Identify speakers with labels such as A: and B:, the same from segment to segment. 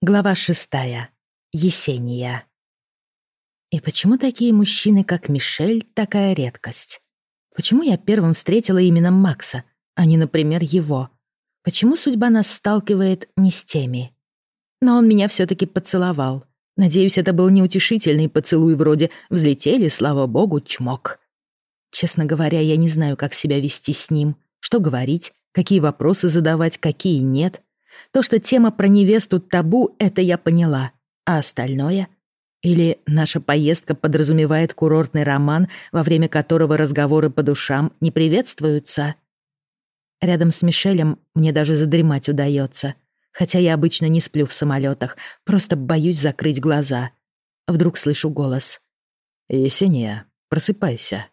A: Глава шестая. Есения. И почему такие мужчины, как Мишель, такая редкость? Почему я первым встретила именно Макса, а не, например, его? Почему судьба нас сталкивает не с теми? Но он меня все-таки поцеловал. Надеюсь, это был неутешительный поцелуй вроде «взлетели, слава богу, чмок». Честно говоря, я не знаю, как себя вести с ним, что говорить, какие вопросы задавать, какие нет — то, что тема про невесту табу, это я поняла. А остальное? Или наша поездка подразумевает курортный роман, во время которого разговоры по душам не приветствуются? Рядом с Мишелем мне даже задремать удается. Хотя я обычно не сплю в самолетах, просто боюсь закрыть глаза. Вдруг слышу голос. «Есения, просыпайся».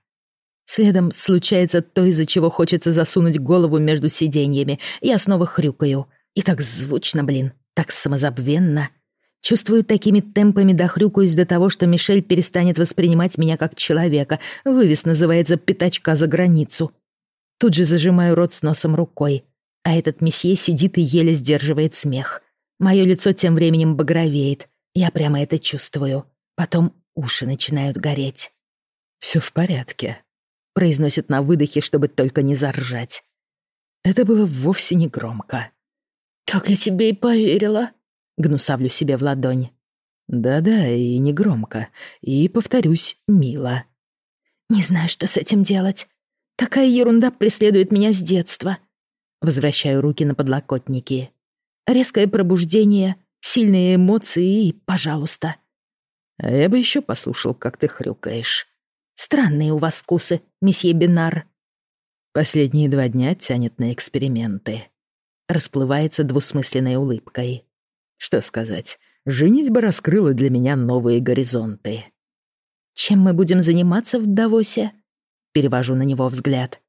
A: Следом случается то, из-за чего хочется засунуть голову между сиденьями. Я снова хрюкаю. И так звучно, блин, так самозабвенно. Чувствую, такими темпами дохрюкаюсь до того, что Мишель перестанет воспринимать меня как человека. Вывес называется «пятачка за границу». Тут же зажимаю рот с носом рукой. А этот месье сидит и еле сдерживает смех. Мое лицо тем временем багровеет. Я прямо это чувствую. Потом уши начинают гореть. «Всё в порядке», — произносит на выдохе, чтобы только не заржать. Это было вовсе не громко. «Так я тебе и поверила», — гнусавлю себе в ладонь. «Да-да, и не громко. И, повторюсь, мило». «Не знаю, что с этим делать. Такая ерунда преследует меня с детства». Возвращаю руки на подлокотники. Резкое пробуждение, сильные эмоции и пожалуйста.
B: А я бы еще послушал, как ты хрюкаешь.
A: Странные у вас вкусы, месье Бинар.
B: Последние два дня тянет на эксперименты расплывается двусмысленной улыбкой. Что сказать, женитьба раскрыла для меня новые горизонты.
A: «Чем мы будем заниматься в Давосе?» Перевожу на него взгляд.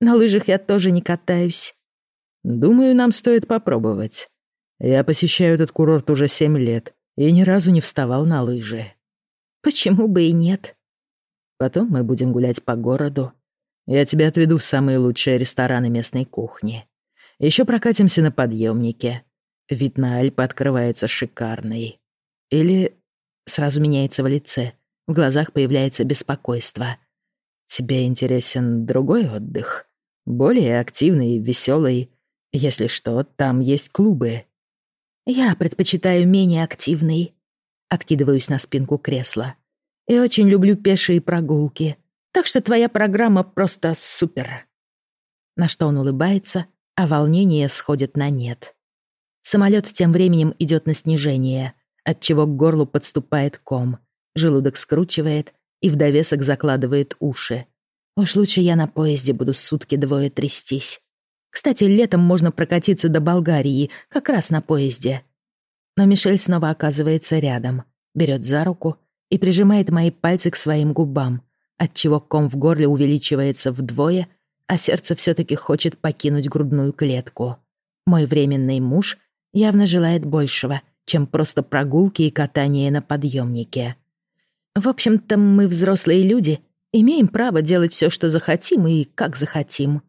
A: «На лыжах я тоже не катаюсь».
B: «Думаю, нам стоит попробовать. Я посещаю этот курорт уже семь лет и ни разу не вставал на лыжи».
A: «Почему бы и нет?»
B: «Потом мы будем гулять по городу. Я тебя отведу в самые лучшие рестораны местной кухни. Еще прокатимся на подъемнике. Вид на Альпы открывается шикарный. Или сразу меняется в лице, в глазах появляется беспокойство. Тебе интересен другой отдых? Более активный, веселый. Если что, там есть клубы.
A: Я предпочитаю менее активный. Откидываюсь на спинку кресла. И очень люблю пешие прогулки. Так что твоя программа просто супер. На что он улыбается, а волнение сходит на нет. Самолет тем временем идет на снижение, отчего к горлу подступает ком, желудок скручивает и в довесок закладывает уши. Уж лучше я на поезде буду сутки двое трястись. Кстати, летом можно прокатиться до Болгарии, как раз на поезде. Но Мишель снова оказывается рядом, берет за руку и прижимает мои пальцы к своим губам, отчего ком в горле увеличивается вдвое а сердце все-таки хочет покинуть грудную клетку. Мой временный муж явно желает большего, чем просто прогулки и катание на подъемнике. В общем-то, мы взрослые люди, имеем право делать все, что захотим и как захотим.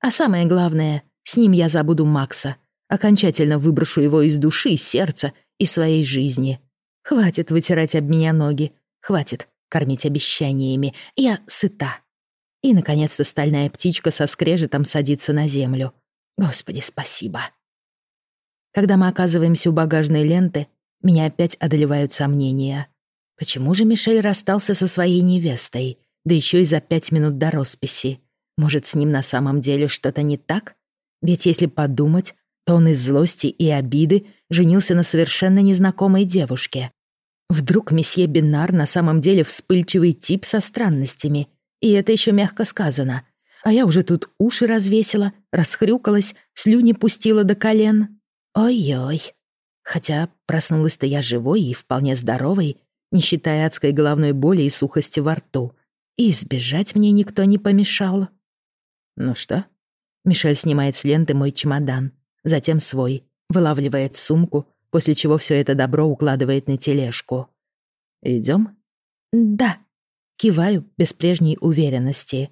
A: А самое главное, с ним я забуду Макса, окончательно выброшу его из души, сердца и своей жизни. Хватит вытирать об меня ноги, хватит кормить обещаниями, я сыта. И, наконец-то, стальная птичка со скрежетом садится на землю. Господи, спасибо. Когда мы оказываемся у багажной ленты, меня опять одолевают сомнения. Почему же Мишель расстался со своей невестой, да еще и за пять минут до росписи? Может, с ним на самом деле что-то не так? Ведь если подумать, то он из злости и обиды женился на совершенно незнакомой девушке. Вдруг месье Бинар на самом деле вспыльчивый тип со странностями — и это еще мягко сказано. А я уже тут уши развесила, расхрюкалась, слюни пустила до колен. Ой-ой. Хотя проснулась-то я живой и вполне здоровой, не считая адской головной боли и сухости во рту. И избежать мне никто не помешал.
B: Ну что?
A: Мишель снимает с ленты мой чемодан, затем свой, вылавливает сумку, после чего все это добро укладывает на тележку.
B: Идем?
A: Да. Киваю без прежней уверенности.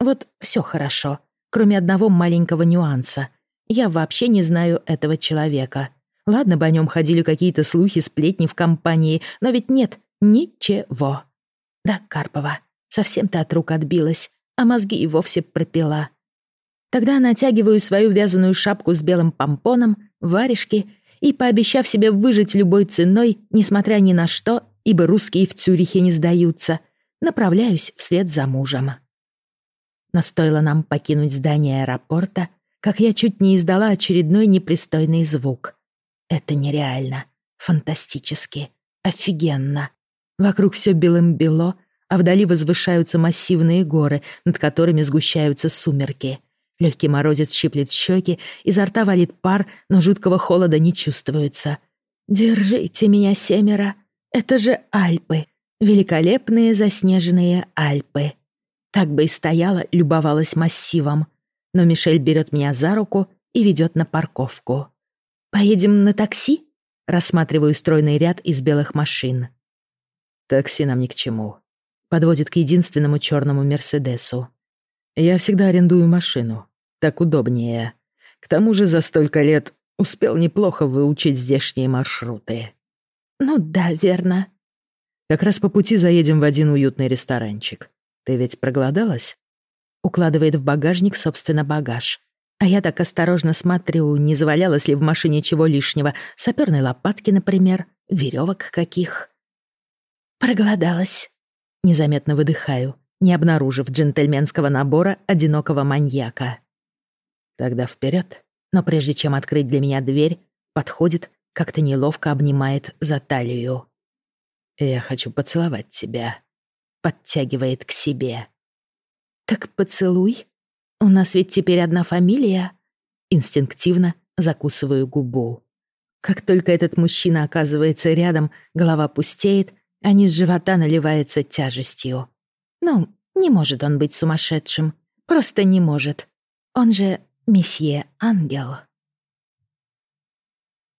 A: Вот все хорошо, кроме одного маленького нюанса. Я вообще не знаю этого человека. Ладно бы о нем ходили какие-то слухи, сплетни в компании, но ведь нет ничего. Да, Карпова, совсем ты от рук отбилась, а мозги и вовсе пропила. Тогда натягиваю свою вязаную шапку с белым помпоном, варежки и, пообещав себе выжить любой ценой, несмотря ни на что, ибо русские в Цюрихе не сдаются, направляюсь вслед за мужем. Но стоило нам покинуть здание аэропорта, как я чуть не издала очередной непристойный звук. Это нереально, фантастически, офигенно. Вокруг все белым-бело, а вдали возвышаются массивные горы, над которыми сгущаются сумерки. Легкий морозец щиплет щеки, изо рта валит пар, но жуткого холода не чувствуется. «Держите меня, семеро! Это же Альпы! Великолепные заснеженные Альпы!» Так бы и стояла, любовалась массивом. Но Мишель берет меня за руку и ведет на парковку. «Поедем на такси?» Рассматриваю стройный ряд из белых машин.
B: «Такси нам ни к чему», подводит к единственному черному Мерседесу. Я всегда арендую машину. Так удобнее. К тому же за столько лет успел неплохо выучить здешние маршруты.
A: Ну да, верно.
B: Как раз по пути заедем в один уютный ресторанчик. Ты ведь проголодалась?
A: Укладывает в багажник, собственно, багаж. А я так осторожно смотрю, не завалялось ли в машине чего лишнего. Саперной лопатки, например, веревок каких. Проголодалась. Незаметно выдыхаю, не обнаружив джентльменского набора одинокого маньяка. Тогда вперед. Но прежде чем открыть для меня дверь, подходит, как-то неловко обнимает за талию. «Я хочу поцеловать тебя», — подтягивает к себе. «Так поцелуй. У нас ведь теперь одна фамилия». Инстинктивно закусываю губу. Как только этот мужчина оказывается рядом, голова пустеет, а низ живота наливается тяжестью. Ну, не может он быть сумасшедшим. Просто не может. Он же месье Ангел.